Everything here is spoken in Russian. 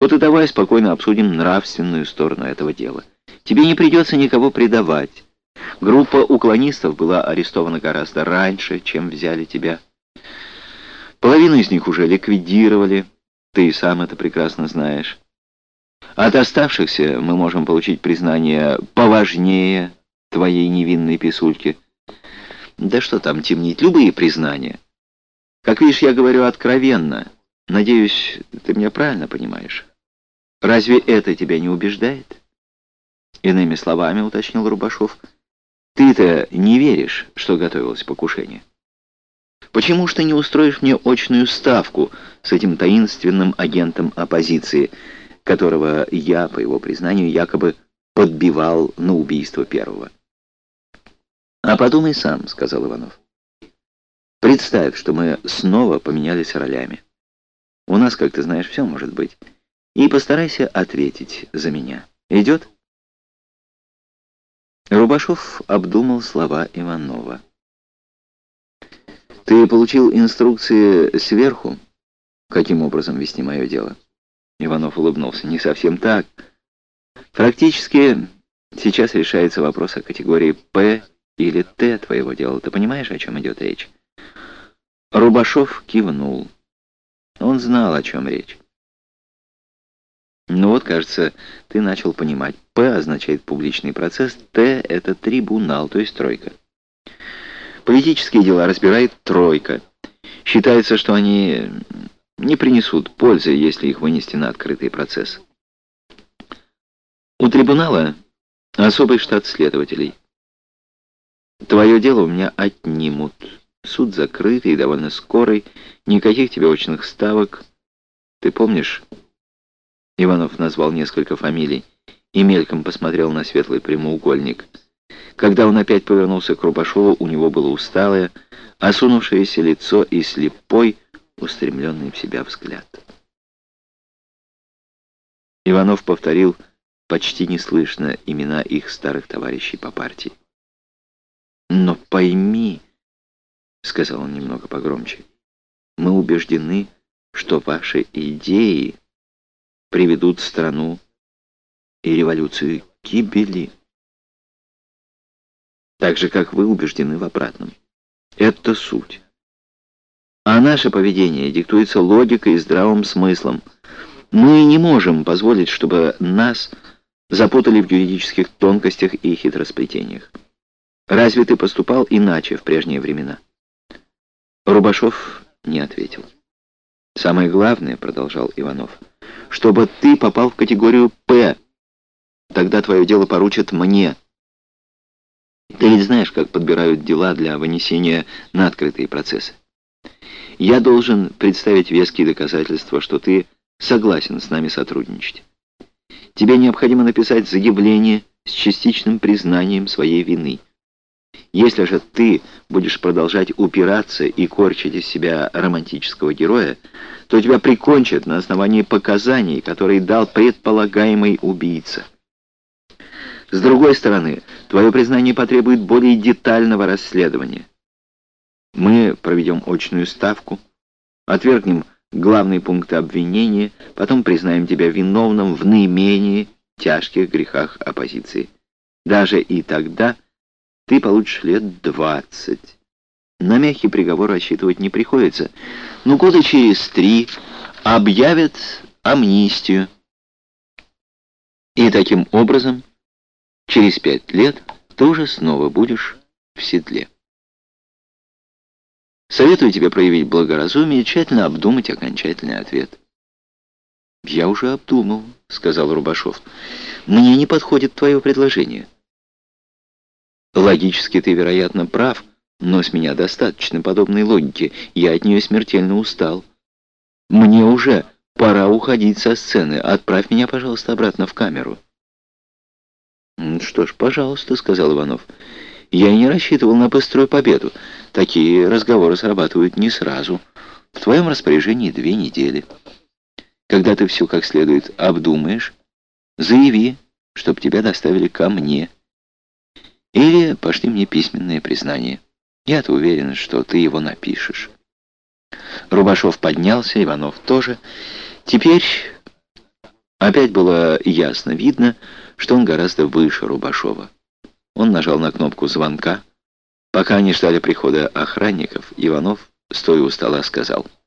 Вот и давай спокойно обсудим нравственную сторону этого дела. Тебе не придется никого предавать. Группа уклонистов была арестована гораздо раньше, чем взяли тебя. Половину из них уже ликвидировали, ты и сам это прекрасно знаешь. От оставшихся мы можем получить признание поважнее твоей невинной писульки. Да что там темнить, любые признания. Как видишь, я говорю откровенно. Надеюсь, ты меня правильно понимаешь. Разве это тебя не убеждает? Иными словами, уточнил Рубашов, ты-то не веришь, что готовилось покушение. Почему ж ты не устроишь мне очную ставку с этим таинственным агентом оппозиции, которого я, по его признанию, якобы подбивал на убийство первого? «А подумай сам», — сказал Иванов. «Представь, что мы снова поменялись ролями. У нас, как ты знаешь, все может быть. И постарайся ответить за меня. Идет?» Рубашов обдумал слова Иванова. «Ты получил инструкции сверху, каким образом вести мое дело?» Иванов улыбнулся. «Не совсем так. Практически сейчас решается вопрос о категории «П» или «Т» твоего дела. Ты понимаешь, о чем идет речь?» Рубашов кивнул. Он знал, о чем речь. Ну вот, кажется, ты начал понимать. «П» означает публичный процесс, «Т» — это трибунал, то есть тройка. Политические дела разбирает тройка. Считается, что они не принесут пользы, если их вынести на открытый процесс. У трибунала особый штат следователей. Твое дело у меня отнимут. Суд закрытый довольно скорый, никаких тебе очных ставок. Ты помнишь? Иванов назвал несколько фамилий и мельком посмотрел на светлый прямоугольник — когда он опять повернулся к Рубашову, у него было усталое, осунувшееся лицо и слепой, устремленный в себя взгляд. Иванов повторил почти неслышно имена их старых товарищей по партии. «Но пойми», — сказал он немного погромче, — «мы убеждены, что ваши идеи приведут страну и революцию к гибели» так же, как вы убеждены в обратном. Это суть. А наше поведение диктуется логикой и здравым смыслом. Мы не можем позволить, чтобы нас запутали в юридических тонкостях и хитросплетениях. Разве ты поступал иначе в прежние времена? Рубашов не ответил. «Самое главное, — продолжал Иванов, — чтобы ты попал в категорию «П». Тогда твое дело поручат мне». Ты ведь знаешь, как подбирают дела для вынесения на открытые процессы. Я должен представить веские доказательства, что ты согласен с нами сотрудничать. Тебе необходимо написать заявление с частичным признанием своей вины. Если же ты будешь продолжать упираться и корчить из себя романтического героя, то тебя прикончат на основании показаний, которые дал предполагаемый убийца. С другой стороны, твое признание потребует более детального расследования. Мы проведем очную ставку, отвергнем главные пункты обвинения, потом признаем тебя виновным в наименее тяжких грехах оппозиции. Даже и тогда ты получишь лет двадцать. На мягкий приговор рассчитывать не приходится, но года через три объявят амнистию. И таким образом Через пять лет ты уже снова будешь в седле. Советую тебе проявить благоразумие и тщательно обдумать окончательный ответ. «Я уже обдумал», — сказал Рубашов. «Мне не подходит твое предложение». «Логически ты, вероятно, прав, но с меня достаточно подобной логики. Я от нее смертельно устал. Мне уже пора уходить со сцены. Отправь меня, пожалуйста, обратно в камеру». «Что ж, пожалуйста», — сказал Иванов. «Я не рассчитывал на быструю победу. Такие разговоры срабатывают не сразу. В твоем распоряжении две недели. Когда ты все как следует обдумаешь, заяви, чтоб тебя доставили ко мне. Или пошли мне письменное признание. Я-то уверен, что ты его напишешь». Рубашов поднялся, Иванов тоже. «Теперь Опять было ясно видно, что он гораздо выше Рубашова. Он нажал на кнопку звонка. Пока они ждали прихода охранников, Иванов, стоя у стола, сказал —